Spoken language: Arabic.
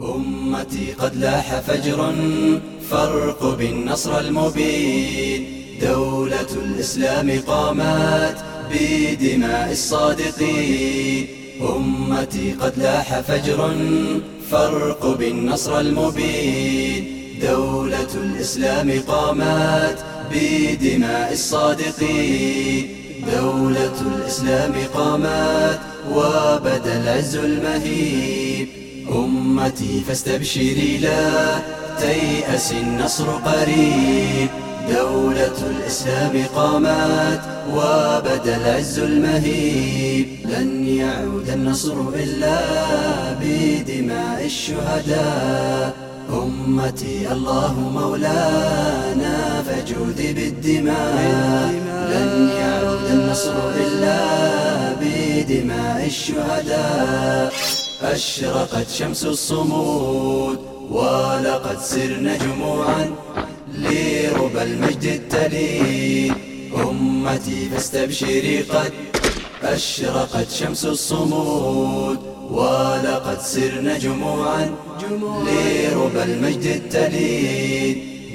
أمتي قد لاح فجر فرق بالنصر المبين. دولة الإسلام قامت بدماء الصادقين. أمتي قد لاح فجر فرق بالنصر المبين. دولة الإسلام قامت بدماء الصادقين. دولة الإسلام قامت وبدا العز المهيب أمتي فاستبشري لا تيأس النصر قريب. دولة الإسلام قامت وبدا العز المهيب لن يعود النصر إلا بدماء الشهداء. أمتي الله مولانا فجود بالدماء. لن يعود النصر إلا بدماء الشهداء. أشرقت شمس الصمود ولقد سرنا جموعا لربى المجد التلي أمتي فاستبشري قد أشرقت شمس الصمود ولقد سرنا جموعا لربى المجد التلي